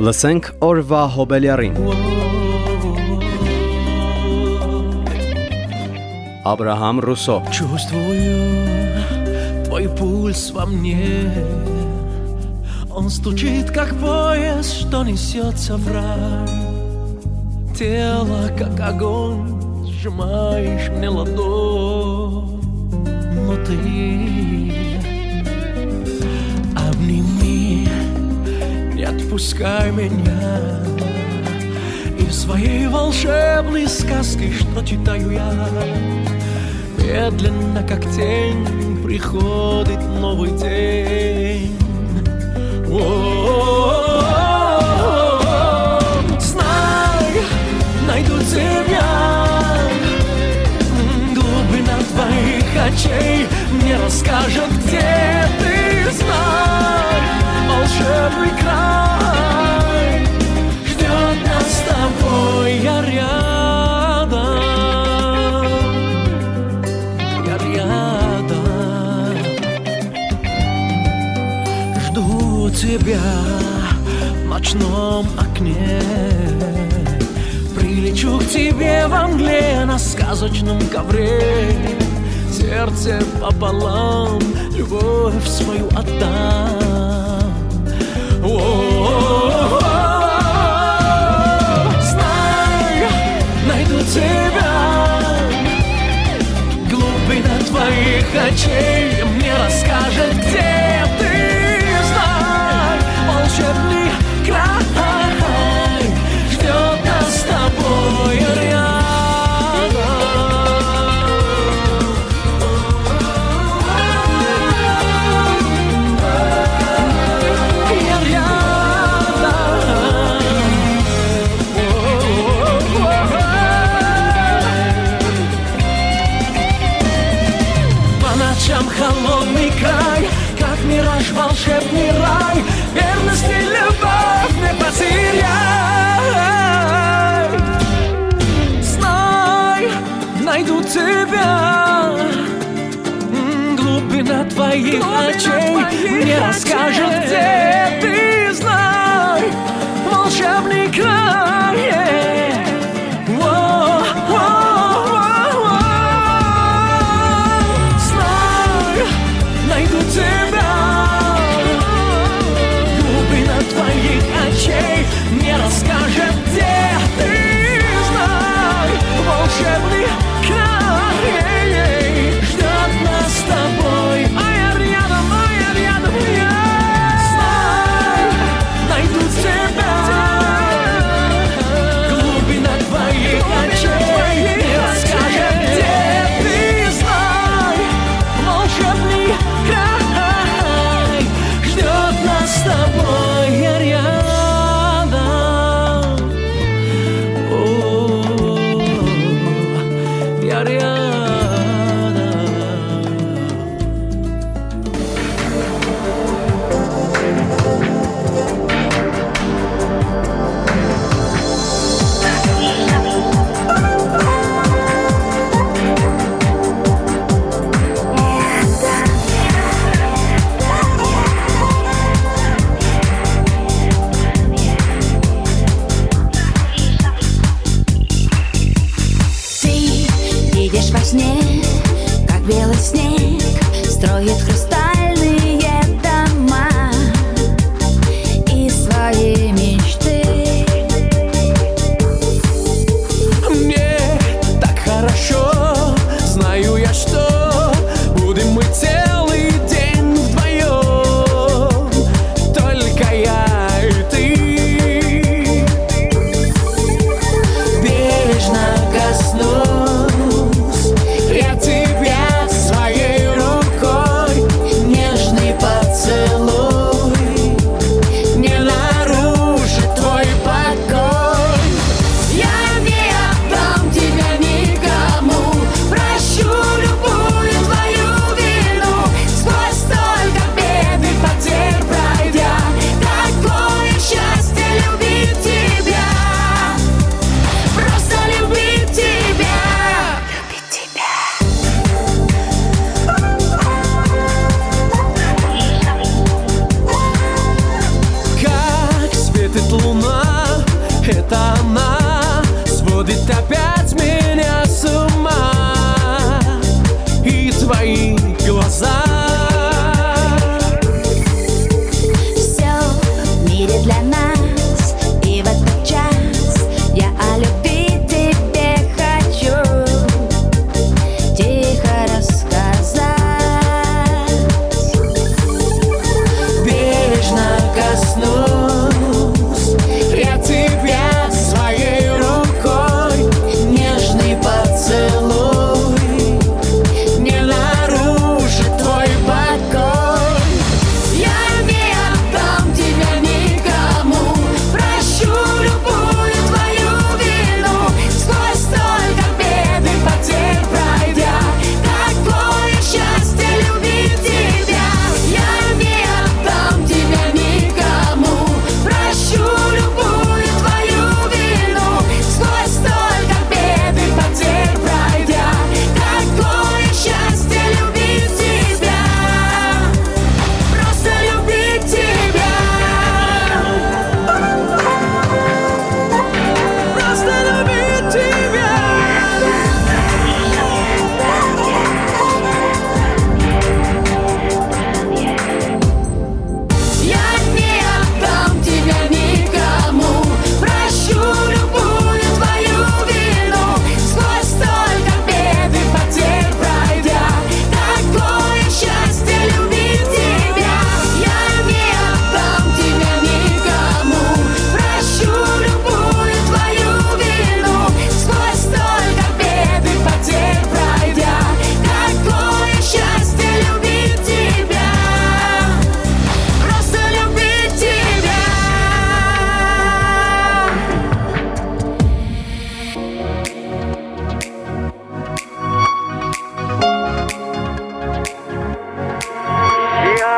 Լսենք օրվա հոբելյարին։ Абрахам Русо. Чувствую твой пульс во мне Он стучит, как поезд, что несется в рай Тело, как огонь, сжимаешь мне ладонь Но ты отпускай меня И своей волшебной сказки, что читаю я Медленно, как тень, приходит новый день. Знай, найду тебя. Глубина твоих очей мне расскажет, где ты знай. Волшебный край ночном окне Прилечу к тебе во мгле на сказочном ковре Сердце пополам, любовь свою отдам. Знай, найду тебя Глубина твоих очей мне расскажет, где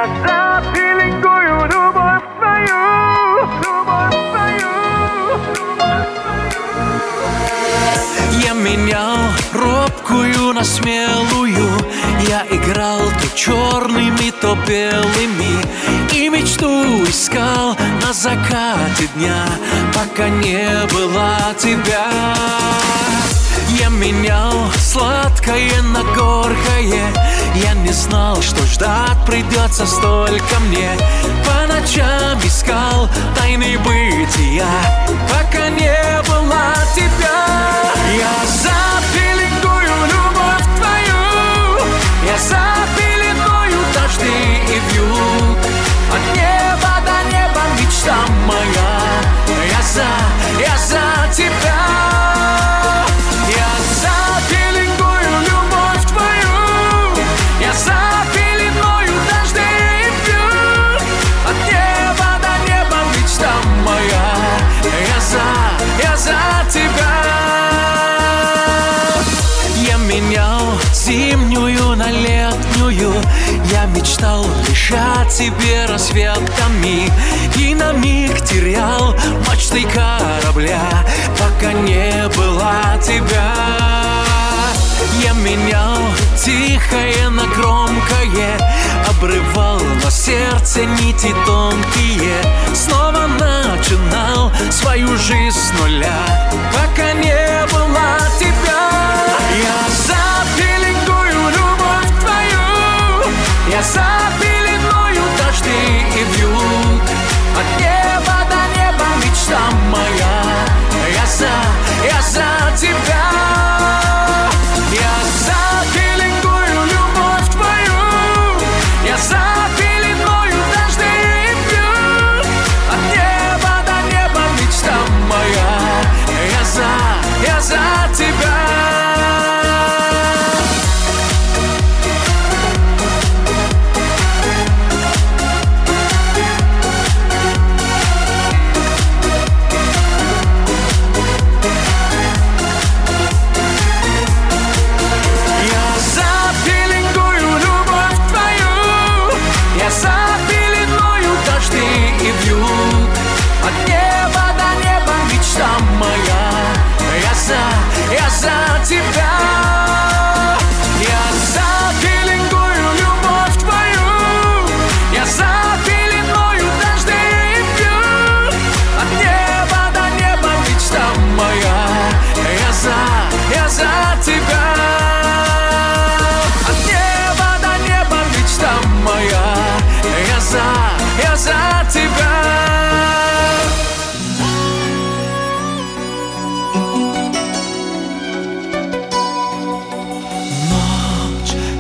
глаза пеленгую любовь твою, любовь твою. Я менял робкую на смелую, я играл то черными, то белыми, и мечту искал на закате дня, пока не была тебя. Я менял сладкое на горкое, я не знал, что ждать придется столько мне. По ночам искал тайны бытия Пока не было тебя. Я запеленгую любовь твою Я запеленгую дожди и вьюг. От неба до неба мечта моя. Я за, я за тебя Лишь о тебе рассветами. И на миг терял мачты корабля Пока не было тебя. Я менял тихое на громкое Обрывал на сердце нити тонкие. Снова начинал свою жизнь с нуля Пока не было тебя. Я запеленгую твою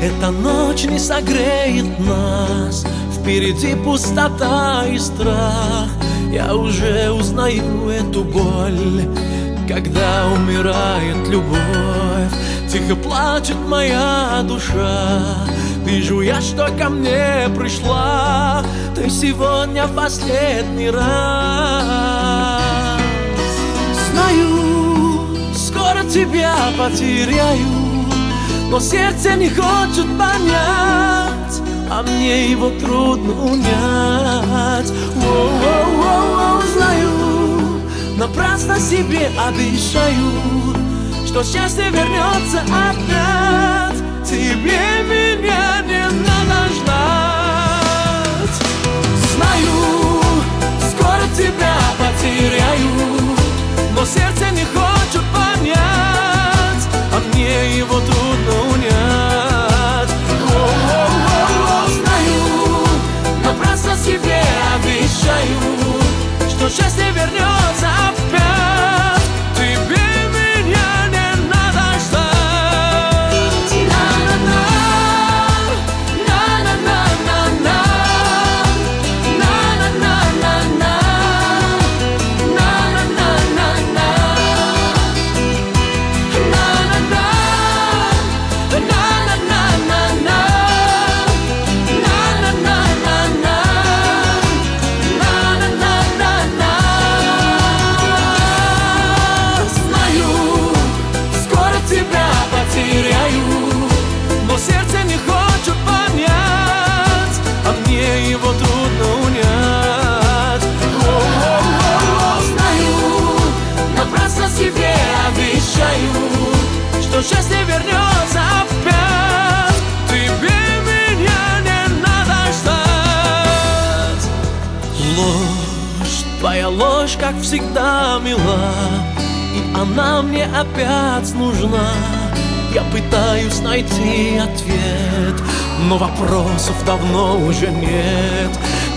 эта ночь не согреет нас. Впереди пустота и страх. Я уже узнаю эту боль Когда умирает любовь. Тихо плачет моя душа. Вижу я, что ко мне пришла. Ты сегодня в последний раз. Знаю, скоро тебя потеряю но сердце не хочет понять А мне его трудно унять. Воу-воу-воу, Знаю, напрасно себе обещаю Что счастье вернется опять. Тебе меня не надо ждать. Знаю, скоро тебя потеряю Но сердце не хочет понять А мне его трудно обещаю Что счастье вернется опять счастье вернется опять. Тебе меня не надо ждать. Ложь Твоя ложь, как всегда, мила И она мне опять нужна Я пытаюсь найти ответ Но вопросов давно уже нет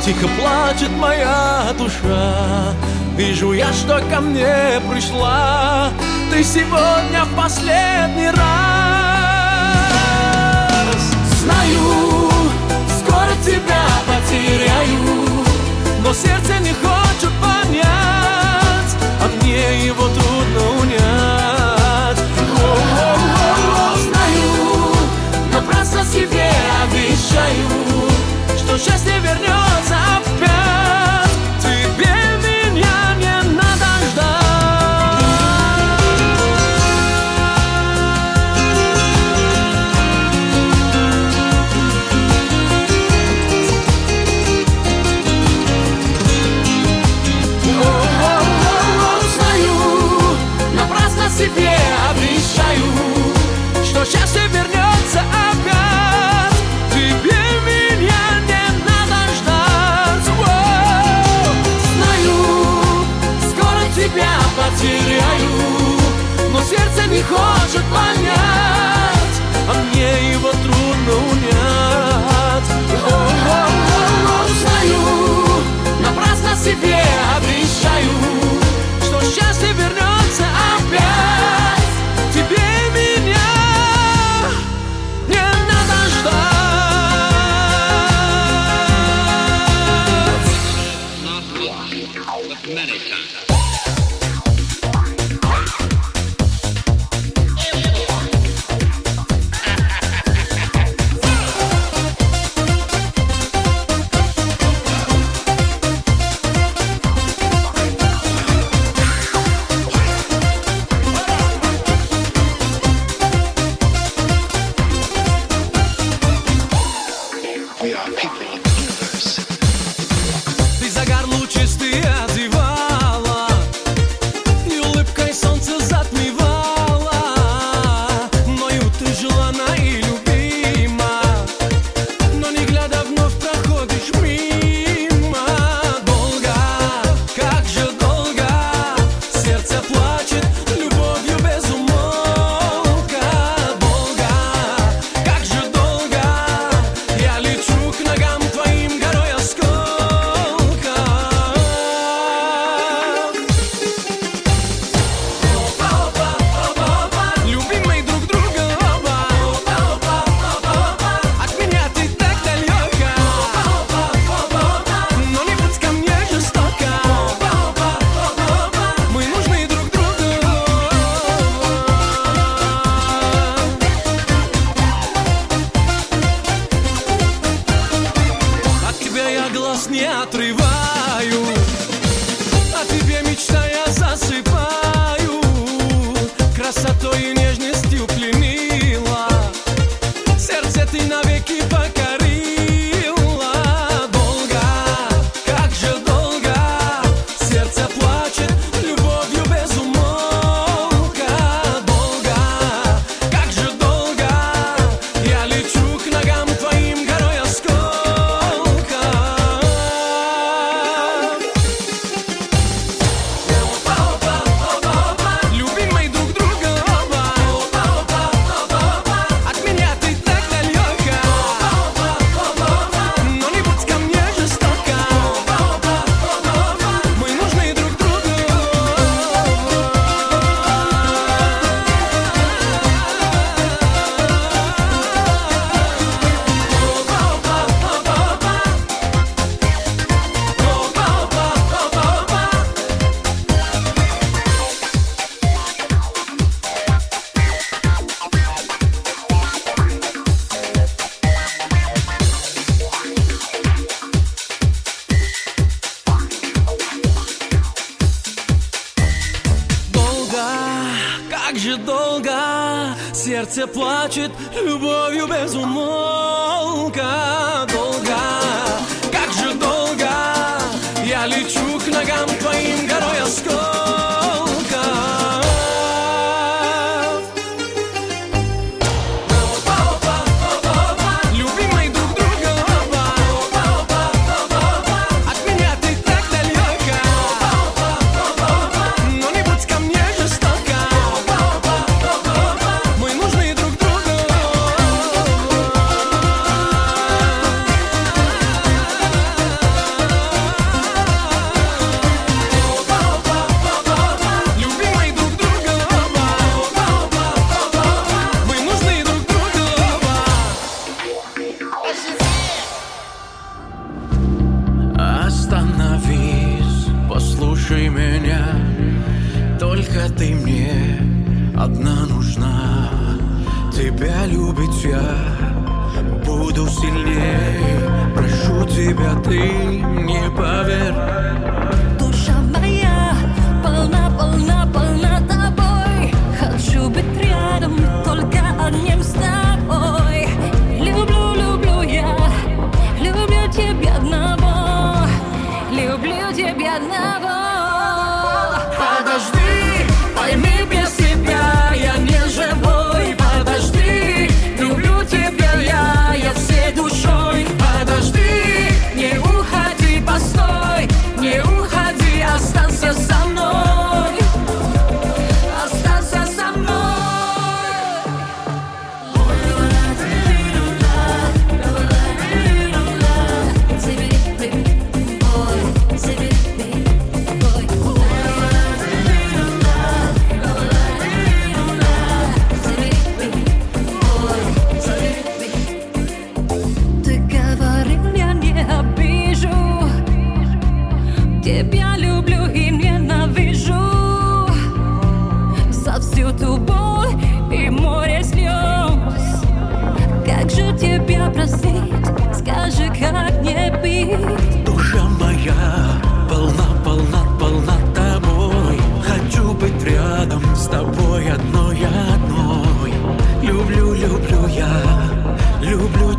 Тихо плачет моя душа Вижу я, что ко мне пришла ты сегодня в последний раз Знаю, скоро тебя потеряю Но сердце не хочет понять А мне его трудно унять О-о-о-о. Знаю, напрасно себе обещаю Что счастье вернется опять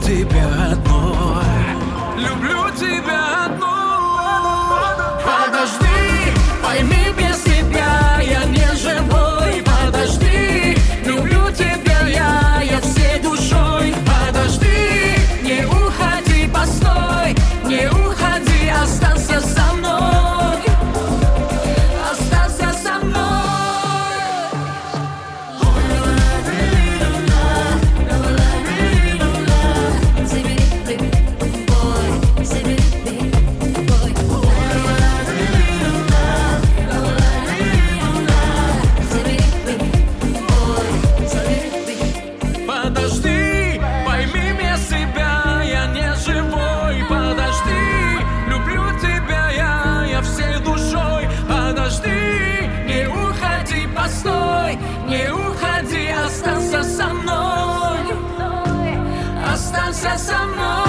люблю Останься со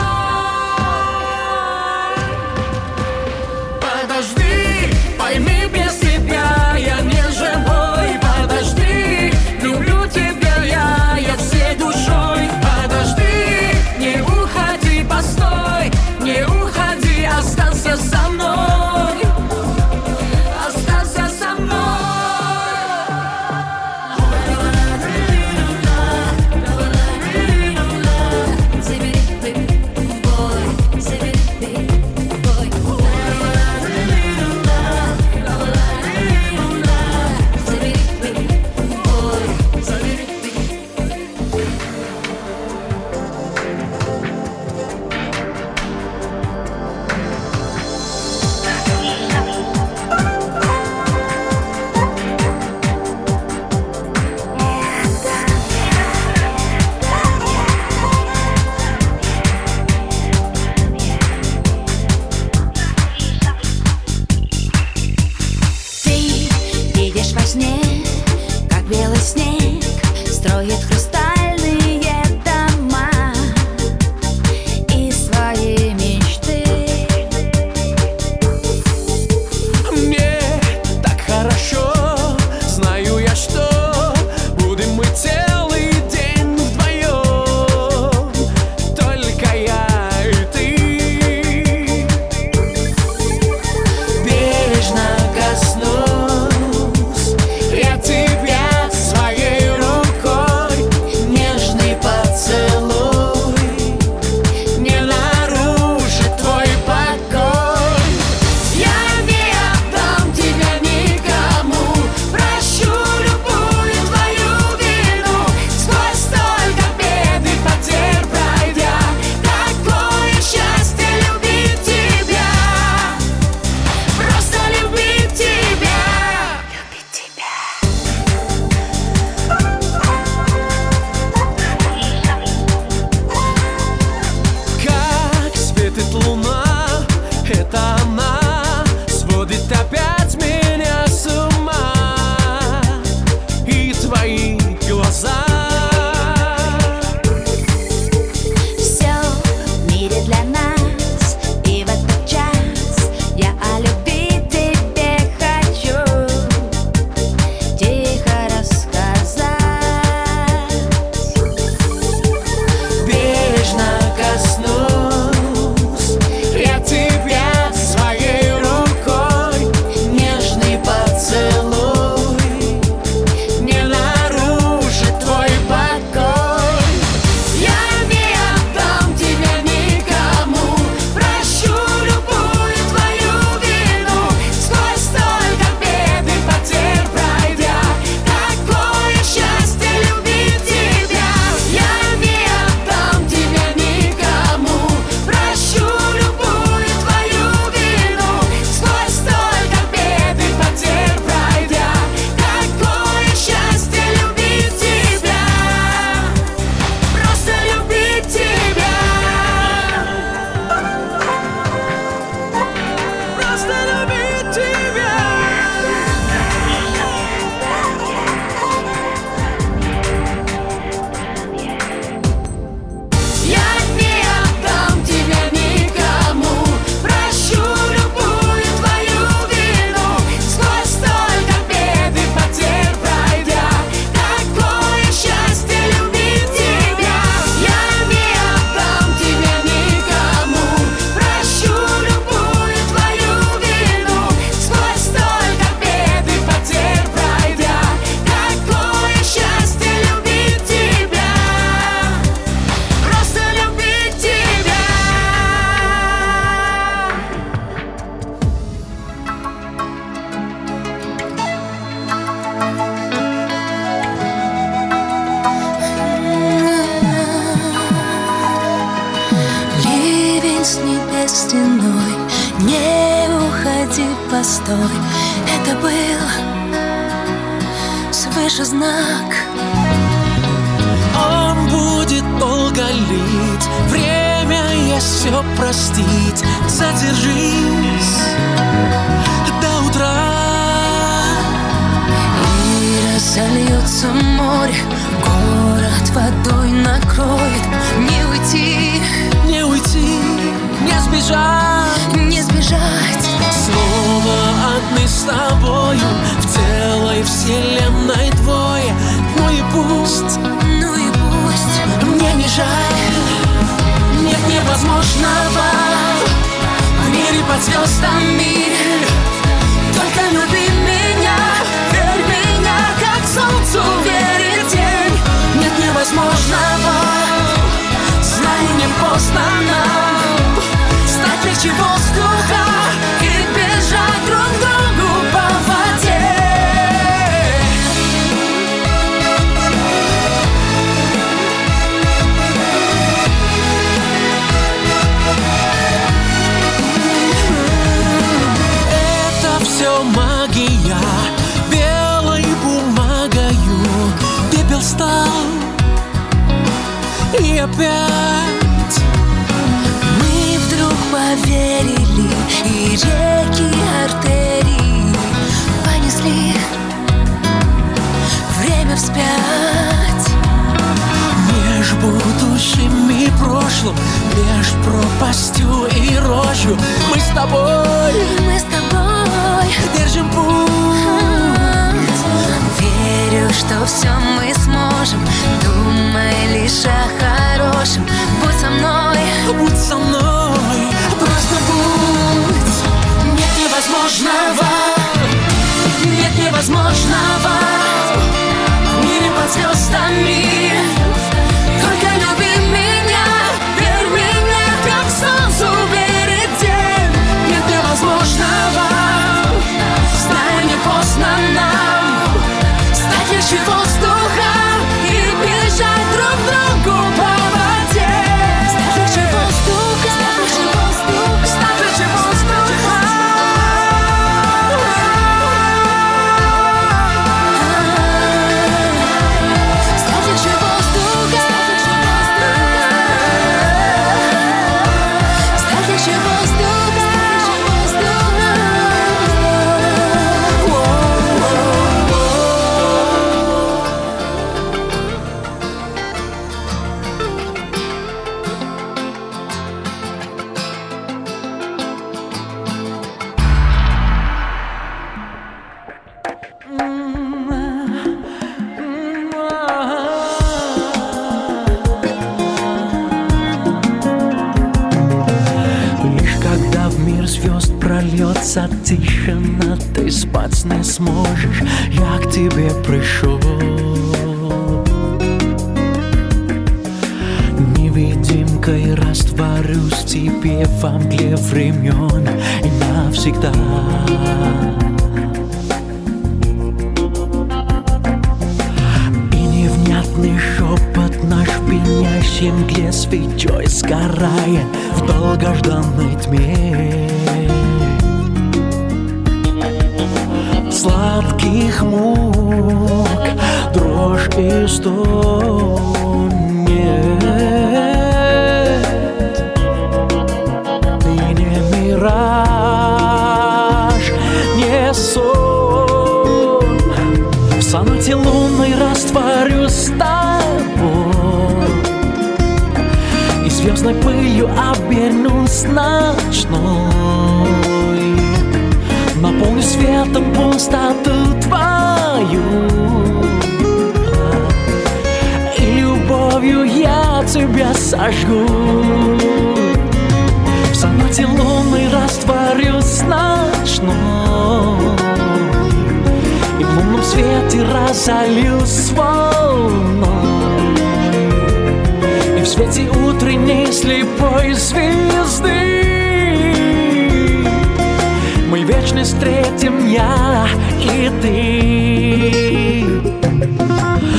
Меж пропастью и рожью. Мы с тобой. Мы с тобой. Держим путь. Верю, что все мы сможем. Думай лишь о хорошем. Будь со мной. Будь со мной, невнятный шепот наш в пенящей мгле свечой сгорая в долгожданной тьме. Сладких мук дрожь и стон нет. Звездной пылью обернусь ночной. Наполню светом пустоту твою. И любовью я тебя сожгу. В сонате лунной растворюсь ночной. И в лунном свете разольюсь волной и в свете утренней слепой звезды Мы вечность встретим я и ты.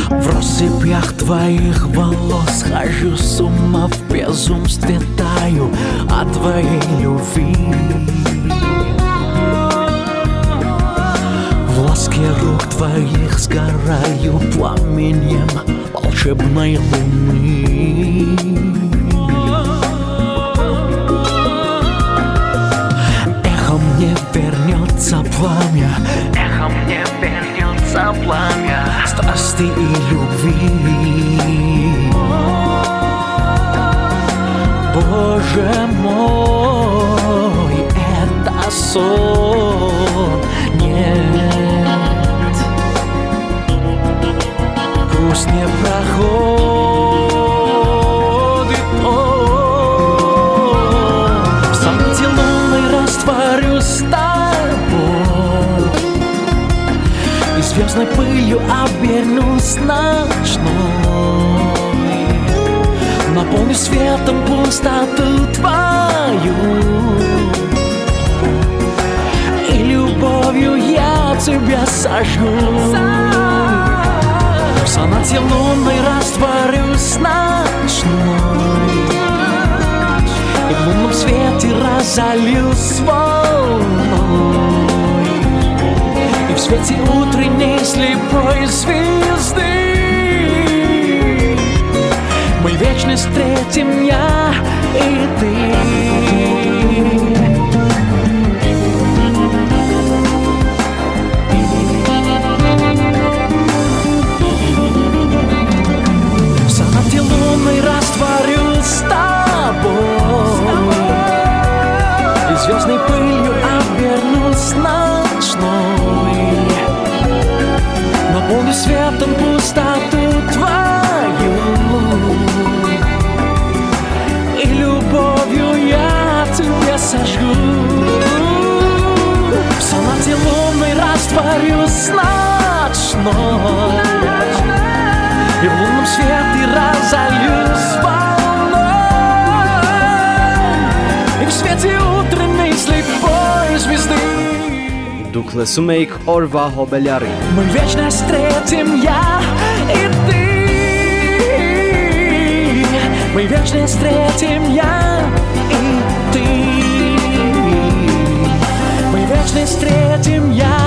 В россыпях твоих волос Хожу с ума в безумстве Таю от твоей любви. В ласке рук твоих сгораю пламенем волшебной луны. Эхо мне вернется пламя, эхо мне вернется пламя страсти и любви. Боже мой, это сон, нет. Пусть не проходит он. В свете лунной растворюсь с тобой. И звездной пылью обернусь ночной. Наполню светом пустоту твою. И любовью я тебя сожгу сонате лунной растворюсь ночной И в лунном свете разольюсь волной. И в свете утренней слепой звезды мы вечно встретим я и ты звездной пылью обернусь ночной. Наполню светом пустоту твою И любовью я тебя сожгу. В сонате лунной растворюсь ночной класу Мейк Орва Гобеляри. Мы вечно встретим я и ты. Мы вечно встретим я и ты. Мы вечно встретим я